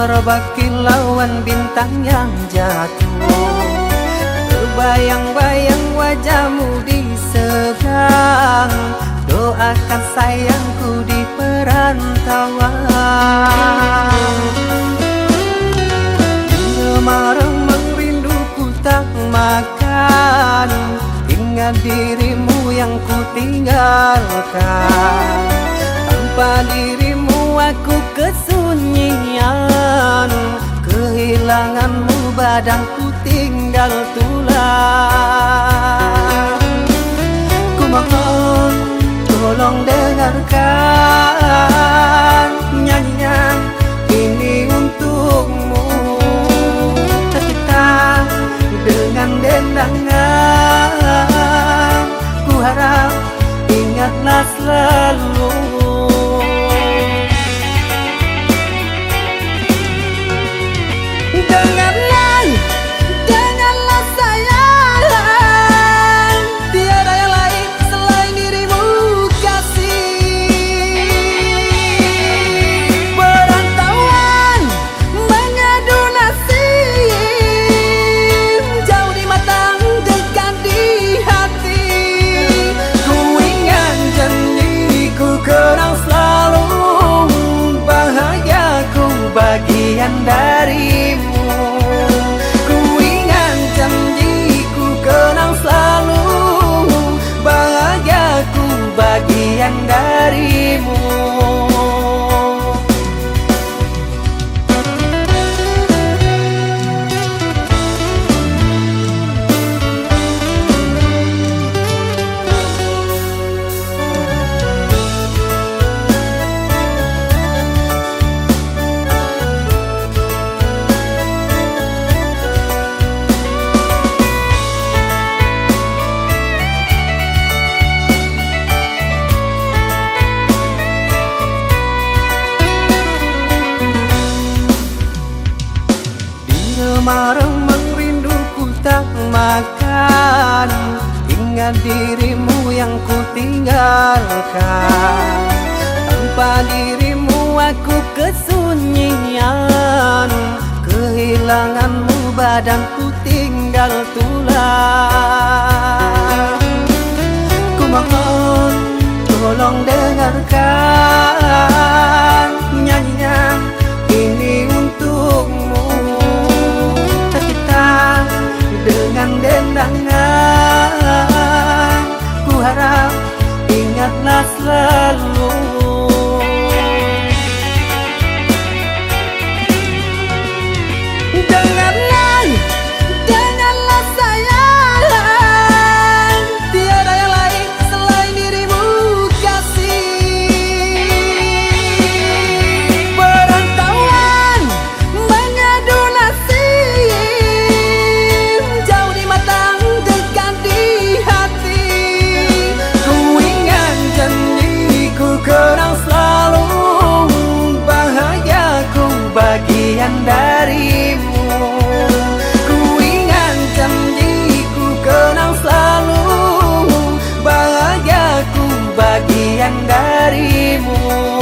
Merebak kilauan bintang yang jatuh. Terbayang-bayang wajahmu di seberang Doakan sayangku di perantauan. Remang-remang rinduku tak makan. Ingat dirimu yang ku tinggalkan. Tanpa dirimu Kehilanganmu badanku tinggal tulang. Ku mohon tolong dengarkan Nyanyian ini untukmu. Tercipta dengan dendangan. Ku harap ingatlah selalu 한다. Remang-remang rinduku tak makan. Ingat dirimu yang ku tinggalkan. Tanpa dirimu aku kesunyian. Kehilanganmu badanku tinggal tulang. Ku mohon tolong dengarkan Carimbo.